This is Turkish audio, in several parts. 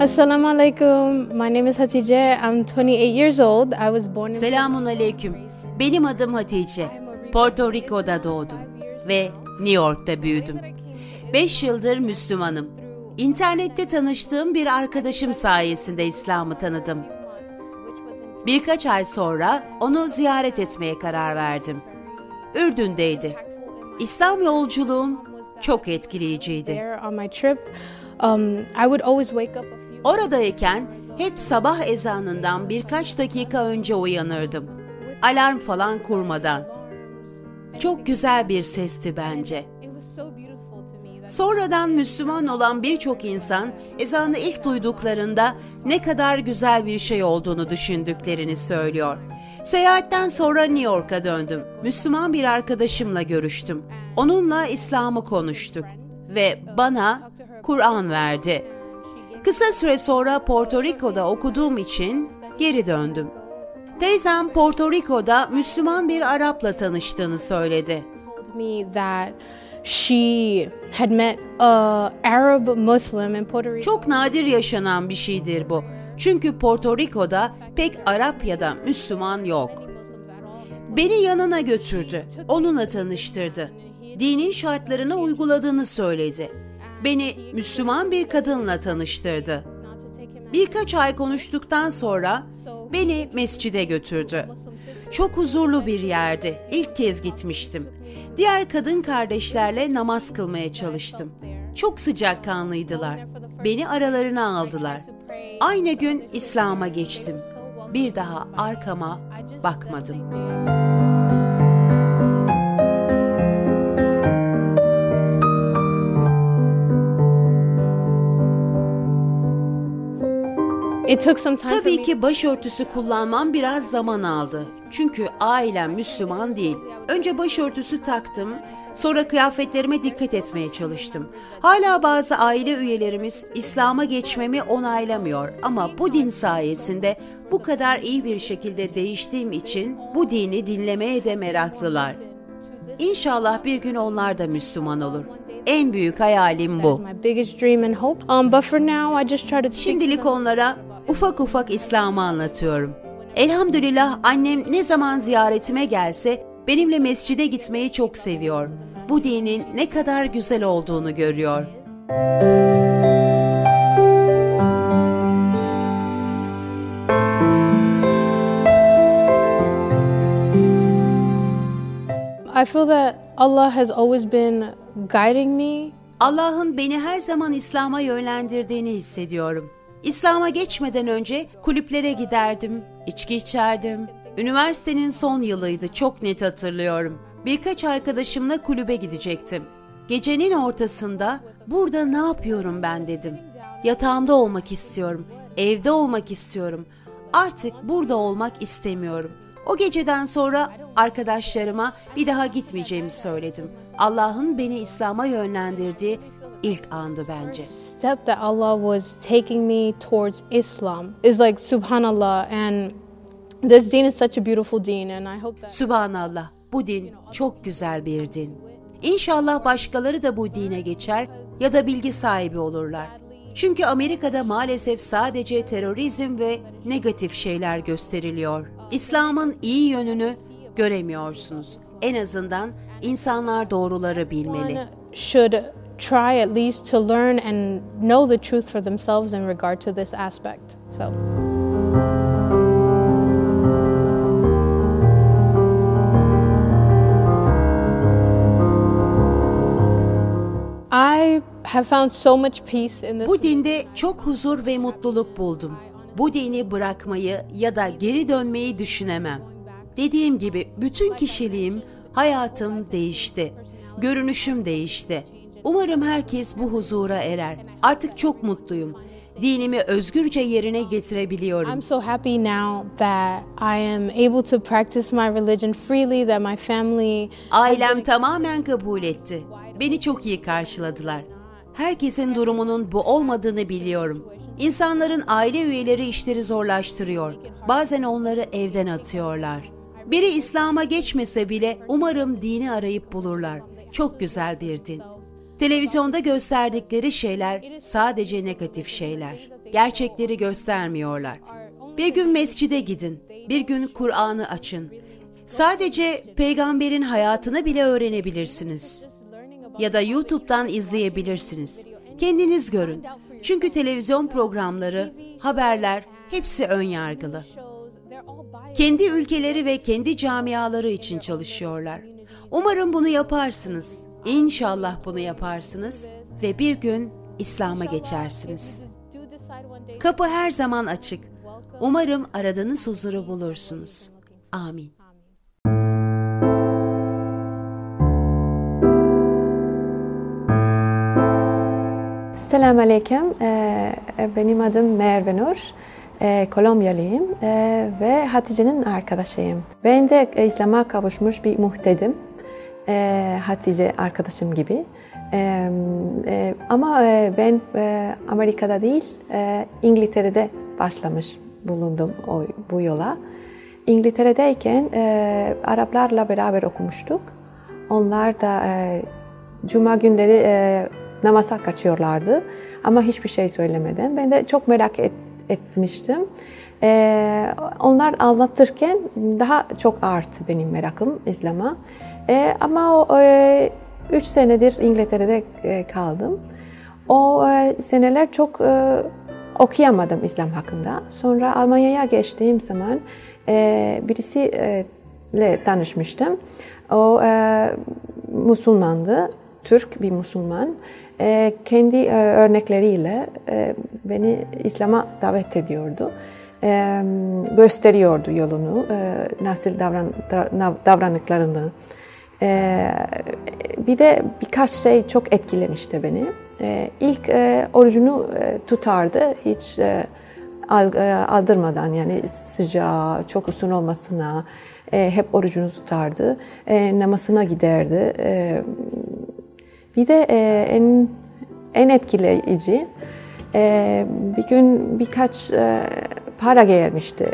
Assalamu alaikum. My name is Hatice. I'm 28 years old. I was born in Selamun aleyküm. Benim adım Hatice. Porto Rico'da doğdum ve New York'ta büyüdüm. 5 yıldır Müslümanım. İnternette tanıştığım bir arkadaşım sayesinde İslam'ı tanıdım. Birkaç ay sonra onu ziyaret etmeye karar verdim. Ürdün'deydi. İslam yolculuğum çok etkileyiciydi. Oradayken hep sabah ezanından birkaç dakika önce uyanırdım. Alarm falan kurmadan. Çok güzel bir sesti bence. Sonradan Müslüman olan birçok insan ezanı ilk duyduklarında ne kadar güzel bir şey olduğunu düşündüklerini söylüyor. Seyahatten sonra New York'a döndüm. Müslüman bir arkadaşımla görüştüm. Onunla İslam'ı konuştuk ve bana Kur'an verdi. Kısa süre sonra Porto Rico'da okuduğum için geri döndüm. Teyzem Porto Rico'da Müslüman bir Arap'la tanıştığını söyledi. Çok nadir yaşanan bir şeydir bu. Çünkü Porto Rico'da pek Arap ya da Müslüman yok. Beni yanına götürdü. Onunla tanıştırdı. Dinin şartlarını uyguladığını söyledi. Beni Müslüman bir kadınla tanıştırdı. Birkaç ay konuştuktan sonra beni mescide götürdü. Çok huzurlu bir yerdi. İlk kez gitmiştim. Diğer kadın kardeşlerle namaz kılmaya çalıştım. Çok sıcakkanlıydılar. Beni aralarına aldılar. Aynı gün İslam'a geçtim. Bir daha arkama bakmadım. It took some time for Tabii ki başörtüsü kullanmam biraz zaman aldı. Çünkü ailem Müslüman değil. Önce başörtüsü taktım, sonra kıyafetlerime dikkat etmeye çalıştım. Hala bazı aile üyelerimiz İslam'a geçmemi onaylamıyor ama bu din sayesinde bu kadar iyi bir şekilde değiştiğim için bu dini dinlemeye de meraklılar. İnşallah bir gün onlar da Müslüman olur. En büyük hayalim bu. Um, Şimdilik onlara ufak ufak İslam'ı anlatıyorum. Elhamdülillah annem ne zaman ziyaretime gelse benimle mescide gitmeyi çok seviyor. Bu dinin ne kadar güzel olduğunu görüyor. I feel that Allah has always been guiding me Allah'ın beni her zaman İslam'a yönlendirdiğini hissediyorum. İslam'a geçmeden önce kulüplere giderdim, içki içerdim. Üniversitenin son yılıydı, çok net hatırlıyorum. Birkaç arkadaşımla kulübe gidecektim. Gecenin ortasında burada ne yapıyorum ben dedim. Yatağımda olmak istiyorum, evde olmak istiyorum. Artık burada olmak istemiyorum. O geceden sonra arkadaşlarıma bir daha gitmeyeceğimi söyledim. Allah'ın beni İslam'a yönlendirdiği ilk andı bence. step that Allah was taking me towards Islam is like subhanallah and this deen is such a beautiful deen and I hope that Sübhanallah, bu din çok güzel bir din. İnşallah başkaları da bu dine geçer ya da bilgi sahibi olurlar. Çünkü Amerika'da maalesef sadece terörizm ve negatif şeyler gösteriliyor. İslam'ın iyi yönünü göremiyorsunuz. En azından insanlar doğruları bilmeli. should try at least to learn and know the truth for themselves in regard to this aspect. So I have found so much peace in this Bu dinde çok huzur ve mutluluk buldum. Bu dini bırakmayı ya da geri dönmeyi düşünemem. Dediğim gibi bütün kişiliğim, hayatım değişti. Görünüşüm değişti. Umarım herkes bu huzura erer. Artık çok mutluyum. Dinimi özgürce yerine getirebiliyorum. I'm so happy now that I am able to practice my religion freely, that my family Ailem tamamen kabul etti. Beni çok iyi karşıladılar. Herkesin durumunun bu olmadığını biliyorum. İnsanların aile üyeleri işleri zorlaştırıyor. Bazen onları evden atıyorlar. Biri İslam'a geçmese bile umarım dini arayıp bulurlar. Çok güzel bir din. Televizyonda gösterdikleri şeyler sadece negatif şeyler. Gerçekleri göstermiyorlar. Bir gün mescide gidin, bir gün Kur'an'ı açın. Sadece peygamberin hayatını bile öğrenebilirsiniz. Ya da YouTube'dan izleyebilirsiniz. Kendiniz görün. Çünkü televizyon programları, haberler hepsi ön yargılı. Kendi ülkeleri ve kendi camiaları için çalışıyorlar. Umarım bunu yaparsınız. İnşallah bunu yaparsınız ve bir gün İslam'a geçersiniz. Kapı her zaman açık. Umarım aradığınız huzuru bulursunuz. Amin. Selamun Aleyküm. Ee, benim adım Merve Nur. Ee, Kolombiyalıyım ee, ve Hatice'nin arkadaşıyım. Ben de İslam'a kavuşmuş bir muhtedim. Hatice arkadaşım gibi. Ama e, ben e, Amerika'da değil, e, İngiltere'de başlamış bulundum bu yola. İngiltere'deyken Araplarla beraber okumuştuk. Onlar da Cuma günleri namaza kaçıyorlardı ama hiçbir şey söylemeden. Ben de çok merak et, etmiştim. Ee, onlar anlatırken daha çok arttı benim merakım İslam'a. Ee, ama o e, üç senedir İngiltere'de e, kaldım. O e, seneler çok e, okuyamadım İslam hakkında. Sonra Almanya'ya geçtiğim zaman e, birisiyle tanışmıştım. O e, Müslümandı, Türk bir Müslüman e, kendi e, örnekleriyle e, beni İslam'a davet ediyordu. E, gösteriyordu yolunu, e, nasıl davran, davranıklarını. E, bir de birkaç şey çok etkilemişti beni. E, ilk e, orucunu e, tutardı, hiç e, aldırmadan yani sıcağı, çok uzun olmasına e, hep orucunu tutardı. E, namazına giderdi. E, bir de e, en en etkileyici e, bir gün birkaç e, para gelmişti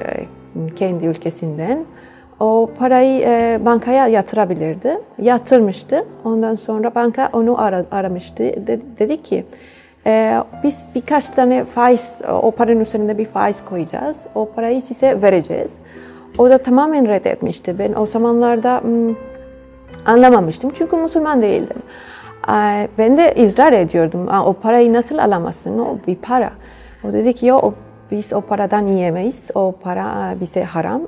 kendi ülkesinden. O parayı e, bankaya yatırabilirdi. Yatırmıştı. Ondan sonra banka onu ara, aramıştı. De, dedi ki e, biz birkaç tane faiz, o paranın üzerinde bir faiz koyacağız. O parayı size vereceğiz. O da tamamen reddetmişti. Ben o zamanlarda hmm, anlamamıştım çünkü Müslüman değildim. Ben de ısrar ediyordum. O parayı nasıl alamazsın? O bir para. O dedi ki yok biz o paradan yiyemeyiz. O para bize haram.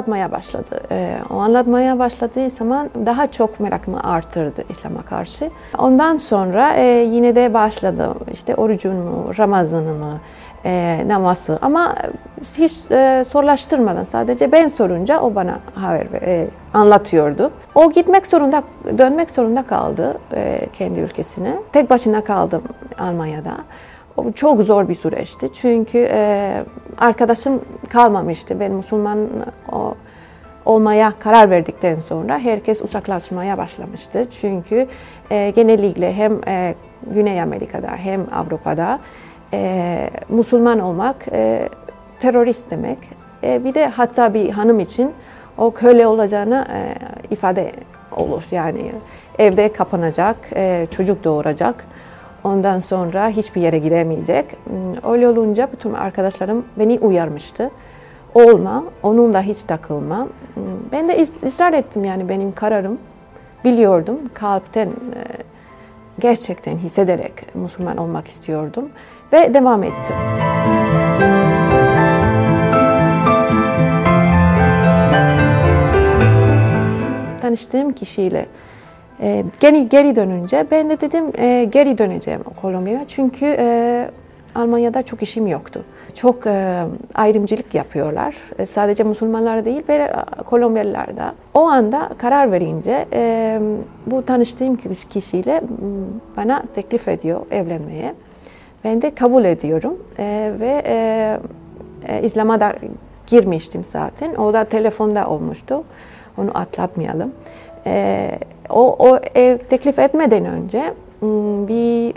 Anlatmaya başladı. O anlatmaya başladığı zaman daha çok merakımı artırdı İslam'a karşı. Ondan sonra yine de başladım. İşte orucumu, Ramazanımı, e, namazı ama hiç e, sorulaştırmadan sadece ben sorunca o bana haber e, anlatıyordu. O gitmek zorunda, dönmek zorunda kaldı e, kendi ülkesine. Tek başına kaldım Almanya'da. Çok zor bir süreçti çünkü e, arkadaşım kalmamıştı. Ben Müslüman o, olmaya karar verdikten sonra herkes uzaklaşmaya başlamıştı. Çünkü e, genellikle hem e, Güney Amerika'da hem Avrupa'da e, Müslüman olmak e, terörist demek. E, bir de hatta bir hanım için o köle olacağını e, ifade olur. Yani evde kapanacak, e, çocuk doğuracak. Ondan sonra hiçbir yere gidemeyecek. Hmm, öyle olunca bütün arkadaşlarım beni uyarmıştı. Olma, onunla hiç takılma. Hmm, ben de ısrar ettim yani benim kararım. Biliyordum kalpten e, gerçekten hissederek Müslüman olmak istiyordum ve devam ettim. Tanıştığım kişiyle e, geri, geri dönünce ben de dedim e, geri döneceğim Kolombiya'ya çünkü e, Almanya'da çok işim yoktu. Çok e, ayrımcılık yapıyorlar. E, sadece Müslümanlar değil, ve e, Kolombiyalılar da. O anda karar verince e, bu tanıştığım kişiyle bana teklif ediyor evlenmeye. Ben de kabul ediyorum e, ve e, e, İslam'a da girmiştim zaten. O da telefonda olmuştu. Onu atlatmayalım. E, o, o ev teklif etmeden önce bir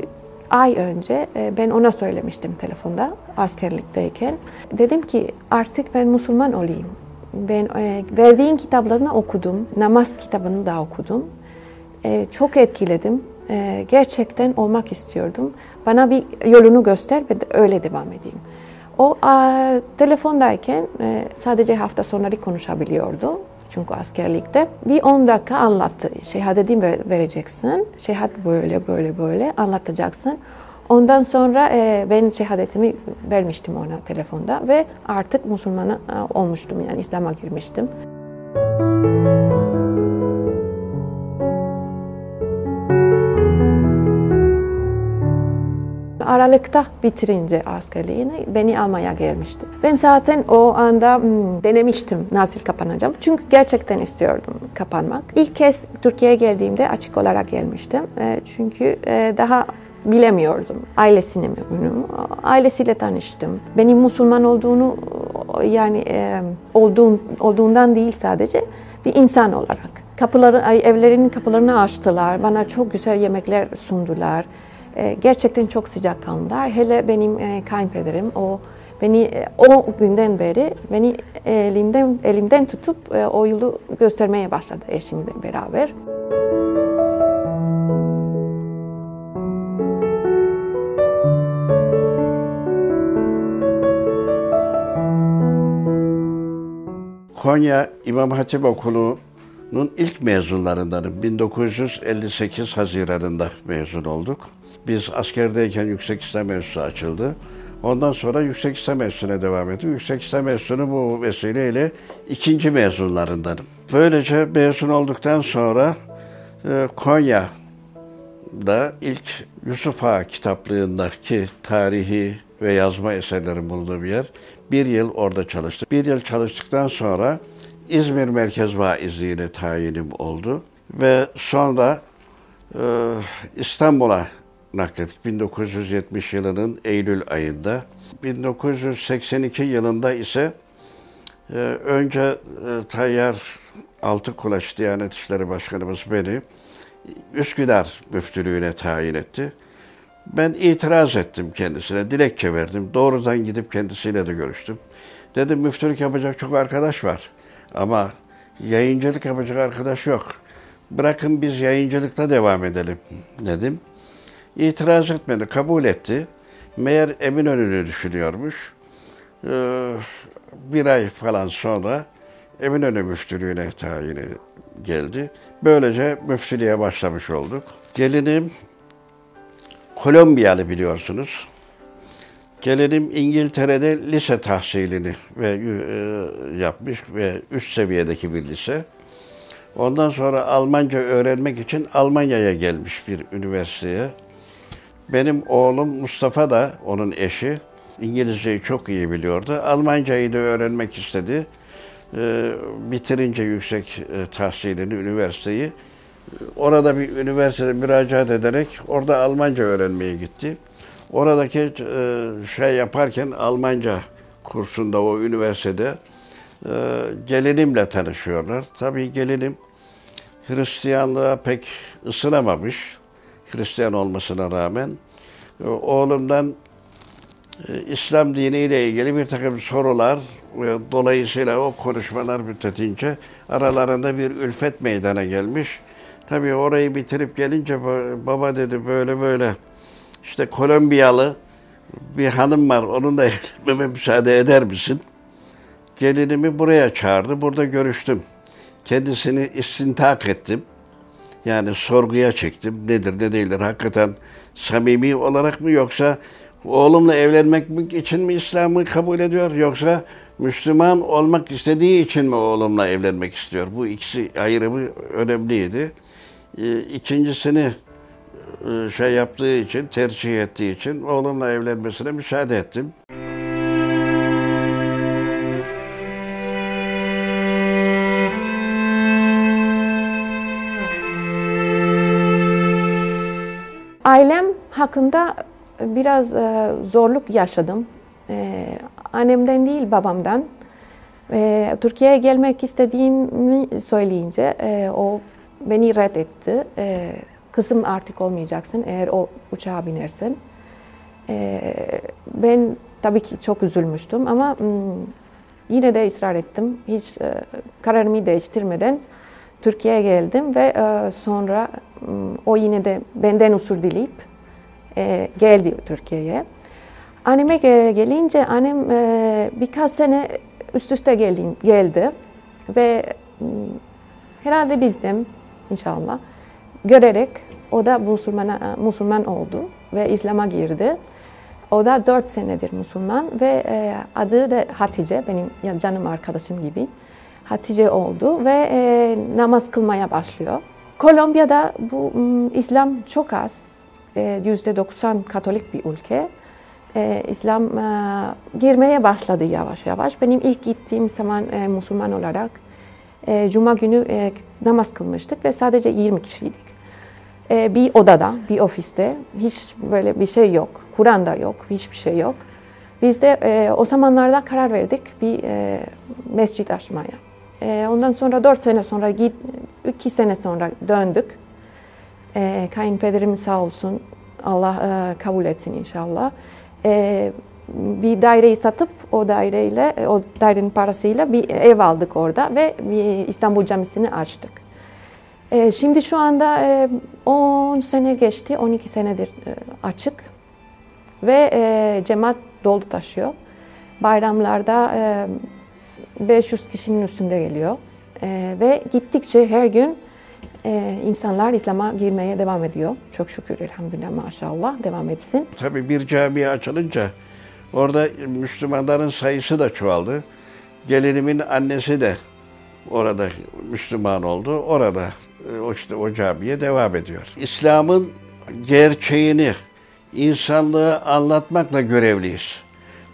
ay önce e, ben ona söylemiştim telefonda askerlikteyken. Dedim ki artık ben Müslüman olayım. Ben e, verdiğin kitaplarını okudum. Namaz kitabını da okudum. E, çok etkiledim. Gerçekten olmak istiyordum. Bana bir yolunu göster ve öyle devam edeyim. O a, telefondayken e, sadece hafta sonları konuşabiliyordu. Çünkü askerlikte bir 10 dakika anlattı. Şehadetini vereceksin. Şehadet böyle böyle böyle anlatacaksın. Ondan sonra e, ben şehadetimi vermiştim ona telefonda ve artık Müslüman e, olmuştum yani İslam'a girmiştim. Aralıkta bitirince askerliğini beni almaya gelmişti. Ben zaten o anda hmm, denemiştim nasıl kapanacağım. Çünkü gerçekten istiyordum kapanmak. İlk kez Türkiye'ye geldiğimde açık olarak gelmiştim. E, çünkü e, daha bilemiyordum. Ailesini mi ünüm? Ailesiyle tanıştım. Benim Müslüman olduğunu yani e, olduğun, olduğundan değil sadece bir insan olarak. Kapıları, evlerinin kapılarını açtılar. Bana çok güzel yemekler sundular. E, gerçekten çok sıcak kanlılar. Hele benim e, kayınpederim o beni e, o günden beri beni elimden elimden tutup e, o yolu göstermeye başladı eşimle beraber. Konya İmam Hatip Okulu'nun ilk mezunlarındanım. 1958 Haziran'ında mezun olduk. Biz askerdeyken Yüksek İslam Enstitüsü açıldı. Ondan sonra Yüksek İslam Enstitüsü'ne devam ettim. Yüksek İslam Enstitüsü'nün bu vesileyle ikinci mezunlarındanım. Böylece mezun olduktan sonra e, Konya'da ilk Yusuf Ağa kitaplığındaki tarihi ve yazma eserlerin bulunduğu bir yer. Bir yıl orada çalıştım. Bir yıl çalıştıktan sonra İzmir Merkez Vaizliğine tayinim oldu. Ve sonra e, İstanbul'a naklettik 1970 yılının Eylül ayında. 1982 yılında ise e, önce e, Tayyar Altıkulaç Diyanet İşleri Başkanımız beni Üsküdar müftülüğüne tayin etti. Ben itiraz ettim kendisine, dilekçe verdim. Doğrudan gidip kendisiyle de görüştüm. Dedim müftülük yapacak çok arkadaş var ama yayıncılık yapacak arkadaş yok. Bırakın biz yayıncılıkta devam edelim dedim. İtiraz etmedi, kabul etti. Meğer Eminönü'nü düşünüyormuş. Ee, bir ay falan sonra Eminönü müftülüğüne tayini geldi. Böylece müftülüğe başlamış olduk. Gelinim Kolombiyalı biliyorsunuz. Gelinim İngiltere'de lise tahsilini ve e, yapmış ve üst seviyedeki bir lise. Ondan sonra Almanca öğrenmek için Almanya'ya gelmiş bir üniversiteye. Benim oğlum Mustafa da onun eşi İngilizceyi çok iyi biliyordu. Almancayı da öğrenmek istedi. E, bitirince yüksek e, tahsilini, üniversiteyi orada bir üniversitede müracaat ederek orada Almanca öğrenmeye gitti. Oradaki e, şey yaparken Almanca kursunda o üniversitede e, gelinimle tanışıyorlar. Tabii gelinim Hristiyanlığa pek ısınamamış. Hristiyan olmasına rağmen. E, oğlumdan İslam diniyle ilgili bir takım sorular dolayısıyla o konuşmalar müddetince aralarında bir ülfet meydana gelmiş. Tabii orayı bitirip gelince baba dedi böyle böyle işte Kolombiyalı bir hanım var onunla evlenmeme müsaade eder misin? Gelinimi buraya çağırdı. Burada görüştüm. Kendisini istintak ettim. Yani sorguya çektim. Nedir ne değildir hakikaten samimi olarak mı yoksa oğlumla evlenmek için mi İslam'ı kabul ediyor yoksa Müslüman olmak istediği için mi oğlumla evlenmek istiyor? Bu ikisi ayrımı önemliydi. Ee, ikincisini e, şey yaptığı için, tercih ettiği için oğlumla evlenmesine müsaade ettim. Ailem hakkında biraz e, zorluk yaşadım. E, annemden değil babamdan. Türkiye'ye gelmek istediğimi söyleyince o beni reddetti. E, kızım artık olmayacaksın eğer o uçağa binersin. E, ben tabii ki çok üzülmüştüm ama hmm, yine de ısrar ettim. Hiç e, kararımı değiştirmeden Türkiye'ye geldim ve e, sonra e, o yine de benden usul dileyip e, geldi Türkiye'ye. Anneme gelince annem e, birkaç sene üst üste geldi, ve e, herhalde bizden inşallah görerek o da Müslüman, Müslüman oldu ve İslam'a girdi. O da dört senedir Müslüman ve adı da Hatice, benim canım arkadaşım gibi. Hatice oldu ve e, namaz kılmaya başlıyor. Kolombiya'da bu İslam çok az, e, yüzde 90 Katolik bir ülke. E, İslam e, girmeye başladı yavaş yavaş. Benim ilk gittiğim zaman e, Müslüman olarak e, Cuma günü e, namaz kılmıştık ve sadece 20 kişiydik. E, bir odada, bir ofiste hiç böyle bir şey yok. Kur'an da yok, hiçbir şey yok. Biz de e, o zamanlarda karar verdik bir e, mescit açmaya. E, ondan sonra dört sene sonra, git, iki sene sonra döndük. E, kayınpederim sağ olsun, Allah e, kabul etsin inşallah. E, bir daireyi satıp o daireyle, o dairenin parasıyla bir ev aldık orada ve bir İstanbul Camisi'ni açtık. E, şimdi şu anda e, 10 sene geçti, 12 senedir e, açık ve e, cemaat dolu taşıyor. Bayramlarda e, 500 kişinin üstünde geliyor e, ve gittikçe her gün e, insanlar İslam'a girmeye devam ediyor. Çok şükür elhamdülillah maşallah devam etsin. Tabii bir cami açılınca orada Müslümanların sayısı da çoğaldı. Gelinimin annesi de orada Müslüman oldu. Orada e, o işte o camiye devam ediyor. İslam'ın gerçeğini, insanlığı anlatmakla görevliyiz.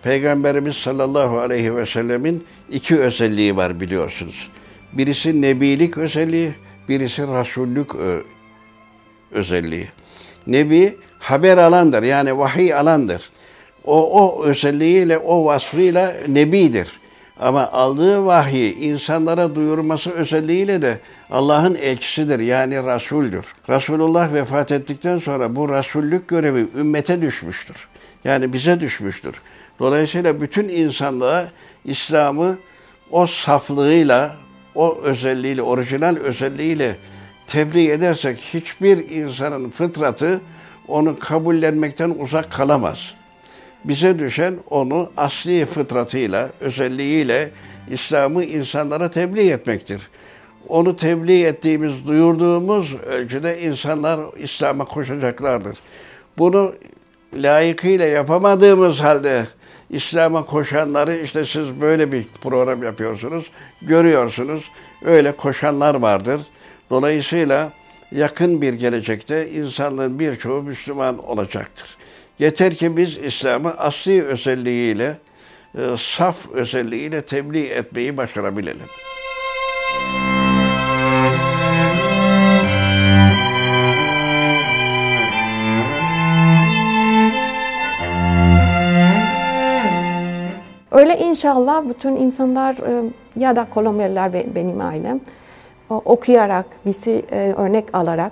Peygamberimiz sallallahu aleyhi ve sellemin iki özelliği var biliyorsunuz. Birisi nebilik özelliği, birisi rasullük özelliği. Nebi haber alandır yani vahiy alandır. O, o özelliğiyle, o vasfıyla nebidir. Ama aldığı vahyi insanlara duyurması özelliğiyle de Allah'ın elçisidir yani Resul'dür. Resulullah vefat ettikten sonra bu Resullük görevi ümmete düşmüştür. Yani bize düşmüştür. Dolayısıyla bütün insanlığa İslam'ı o saflığıyla, o özelliğiyle, orijinal özelliğiyle tebliğ edersek hiçbir insanın fıtratı onu kabullenmekten uzak kalamaz. Bize düşen onu asli fıtratıyla, özelliğiyle İslam'ı insanlara tebliğ etmektir. Onu tebliğ ettiğimiz, duyurduğumuz ölçüde insanlar İslam'a koşacaklardır. Bunu layıkıyla yapamadığımız halde İslam'a koşanları işte siz böyle bir program yapıyorsunuz, görüyorsunuz. Öyle koşanlar vardır. Dolayısıyla yakın bir gelecekte insanlığın birçoğu Müslüman olacaktır. Yeter ki biz İslam'ı asli özelliğiyle, e, saf özelliğiyle tebliğ etmeyi başarabilelim. Öyle inşallah bütün insanlar e, ya da Kolombiyalılar benim ailem okuyarak, bizi e, örnek alarak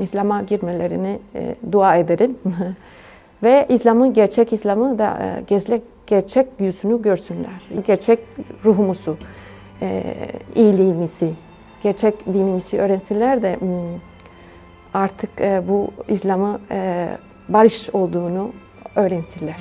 İslam'a girmelerini e, dua ederim. Ve İslam'ın gerçek İslam'ı da e, gezlek gerçek yüzünü görsünler. Gerçek ruhumuzu, e, iyiliğimizi, gerçek dinimizi öğrensinler de hmm, artık e, bu İslam'ı e, barış olduğunu öğrensinler.